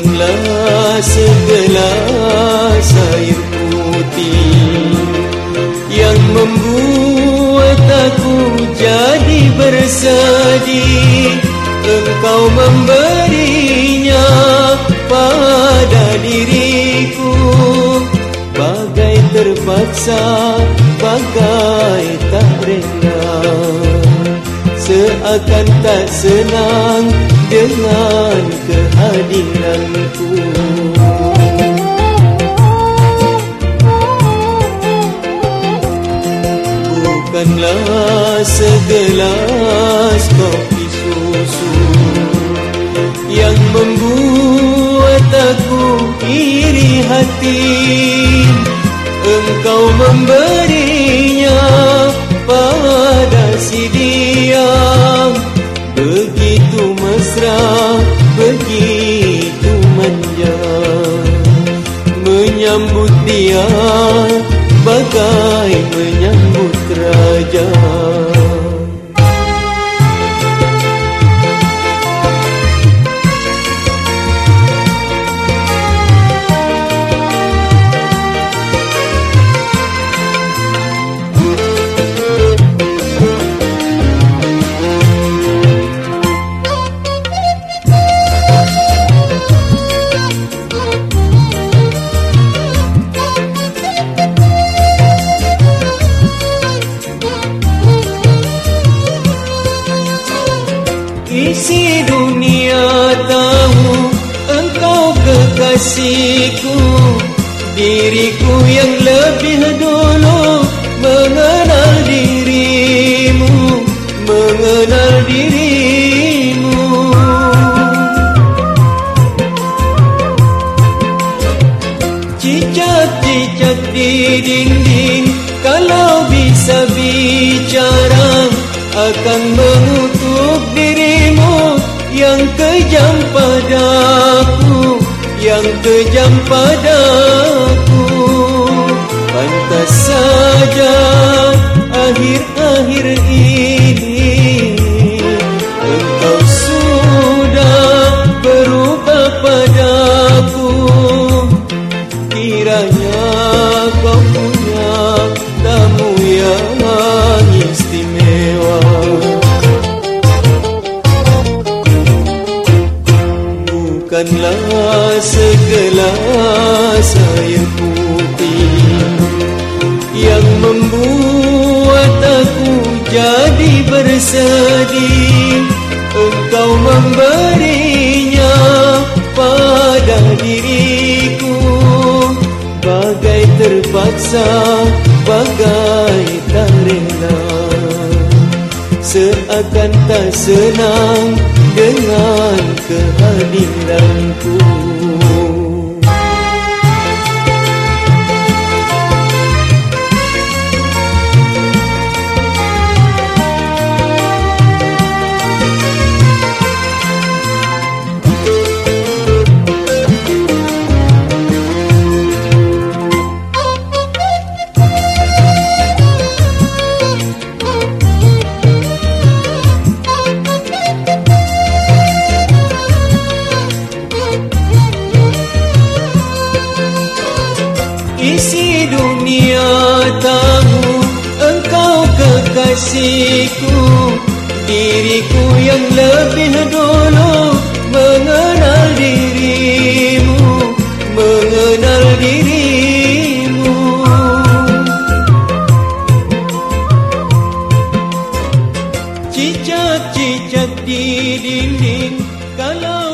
Bukanlah segelas air putih Yang membuat aku jadi bersedih. Engkau memberinya pada diriku Bagai terpaksa, bagai tak rela. Seakan tak senang dengan kehadiranku. Bukanlah segelas kopi susu Yang membuat aku iri hati. Engkau memberinya pada si dia Menyambut dia bagai menyambut raja Isi dunia tahu engkau kekasihku. Diriku yang lebih dulu mengenal dirimu Mengenal dirimu. Cicak-cicak di dinding Kalau bisa bicara Akan mengutuk kejam padaku Yang kejam padaku segelas air putih Yang membuat aku jadi bersedih Engkau memberinya pada diriku. Bagai terpaksa, bagai tak rela Seakan tak senang dengan kehadiranku kekasihku Diriku yang lebih dulu mengenal dirimu Mengenal dirimu. Cicak-cicak di dinding Kalau